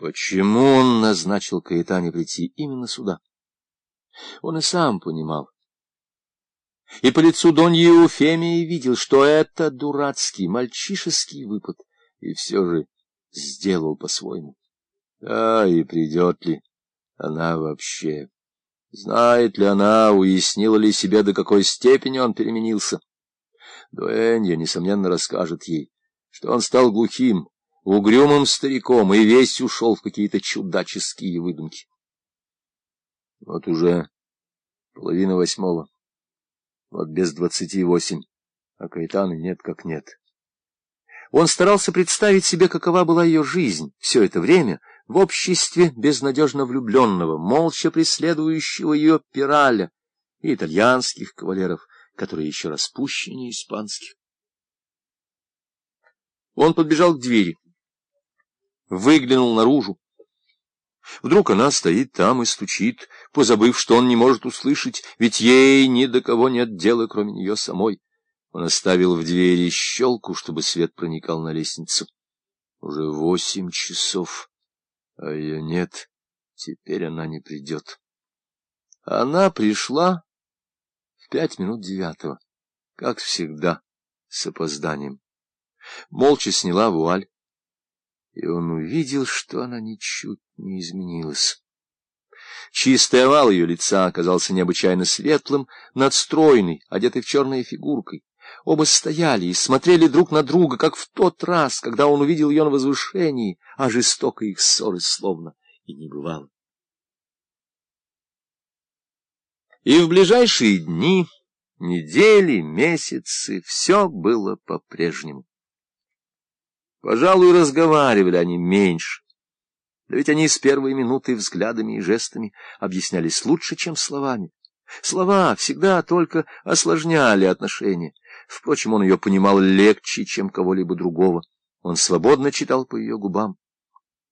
Почему он назначил Каэтане прийти именно сюда? Он и сам понимал. И по лицу Доньи Еуфемии видел, что это дурацкий, мальчишеский выпад, и все же сделал по-своему. А и придет ли она вообще? Знает ли она, уяснила ли себе, до какой степени он переменился? Дуэнья, несомненно, расскажет ей, что он стал глухим, угрюмым стариком, и весь ушел в какие-то чудаческие выдумки. Вот уже половина восьмого, вот без двадцати восемь, а Каэтаны нет как нет. Он старался представить себе, какова была ее жизнь все это время в обществе безнадежно влюбленного, молча преследующего ее пираля и итальянских кавалеров, которые еще распущеннее испанских. Он подбежал к двери выглянул наружу. Вдруг она стоит там и стучит, позабыв, что он не может услышать, ведь ей ни до кого нет дела, кроме нее самой. Он оставил в двери щелку, чтобы свет проникал на лестницу. Уже восемь часов, а ее нет. Теперь она не придет. Она пришла в пять минут девятого, как всегда, с опозданием. Молча сняла вуаль, и он увидел, что она ничуть не изменилась. Чистый овал ее лица оказался необычайно светлым, надстройный, одетый в черной фигуркой. Оба стояли и смотрели друг на друга, как в тот раз, когда он увидел ее на возвышении, а жестокой их ссоры словно и не бывало. И в ближайшие дни, недели, месяцы все было по-прежнему. Пожалуй, разговаривали они меньше. Да ведь они с первой минуты взглядами и жестами объяснялись лучше, чем словами. Слова всегда только осложняли отношения. Впрочем, он ее понимал легче, чем кого-либо другого. Он свободно читал по ее губам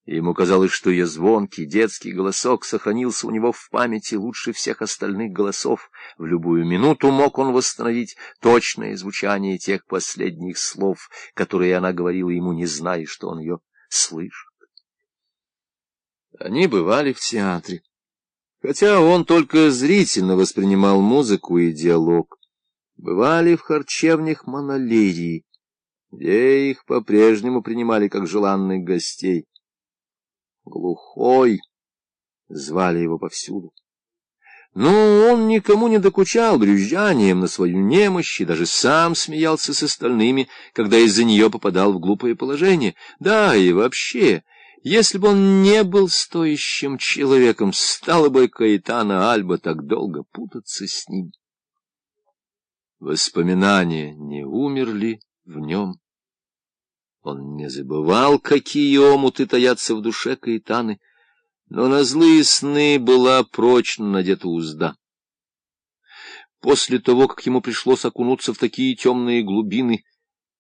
и ему казалось, что ее звонкий детский голосок сохранился у него в памяти лучше всех остальных голосов. В любую минуту мог он восстановить точное звучание тех последних слов, которые она говорила ему, не зная, что он ее слышит. Они бывали в театре, хотя он только зрительно воспринимал музыку и диалог. Бывали в харчевнях монолерии, где их по-прежнему принимали как желанных гостей. Глухой, звали его повсюду. Но он никому не докучал брюзжанием на свою немощь и даже сам смеялся с остальными, когда из-за нее попадал в глупое положение. Да, и вообще, если бы он не был стоящим человеком, стало бы Каэтана Альба так долго путаться с ним. Воспоминания не умерли в нем. Он не забывал, какие омуты таятся в душе Каэтаны, но на злые сны была прочно надета узда. После того, как ему пришлось окунуться в такие темные глубины,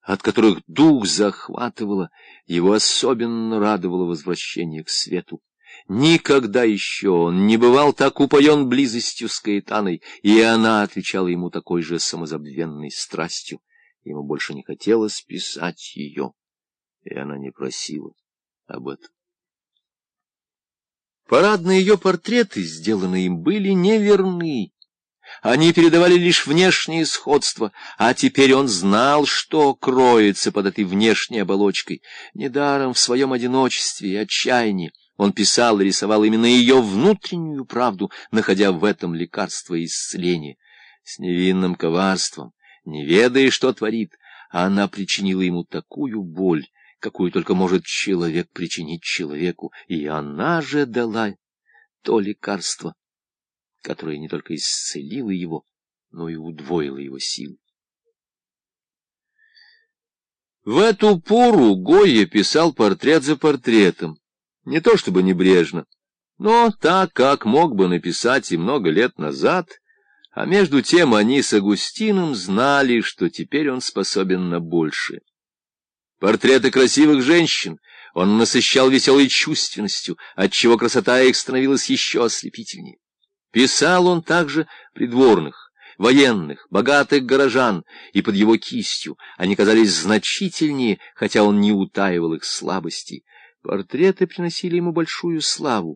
от которых дух захватывало, его особенно радовало возвращение к свету. Никогда еще он не бывал так упоен близостью с Каэтаной, и она отвечала ему такой же самозабвенной страстью. Ему больше не хотелось писать ее и она не просила об этом. Парадные ее портреты, сделанные им, были неверны. Они передавали лишь внешнее сходство, а теперь он знал, что кроется под этой внешней оболочкой. Недаром в своем одиночестве и отчаянии он писал и рисовал именно ее внутреннюю правду, находя в этом лекарство и исцеление. С невинным коварством, не ведая, что творит, она причинила ему такую боль, какую только может человек причинить человеку, и она же дала то лекарство, которое не только исцелило его, но и удвоило его силы. В эту пору Гойя писал портрет за портретом, не то чтобы небрежно, но так, как мог бы написать и много лет назад, а между тем они с Агустином знали, что теперь он способен на большее. Портреты красивых женщин он насыщал веселой чувственностью, отчего красота их становилась еще ослепительнее. Писал он также придворных, военных, богатых горожан, и под его кистью они казались значительнее, хотя он не утаивал их слабостей. Портреты приносили ему большую славу.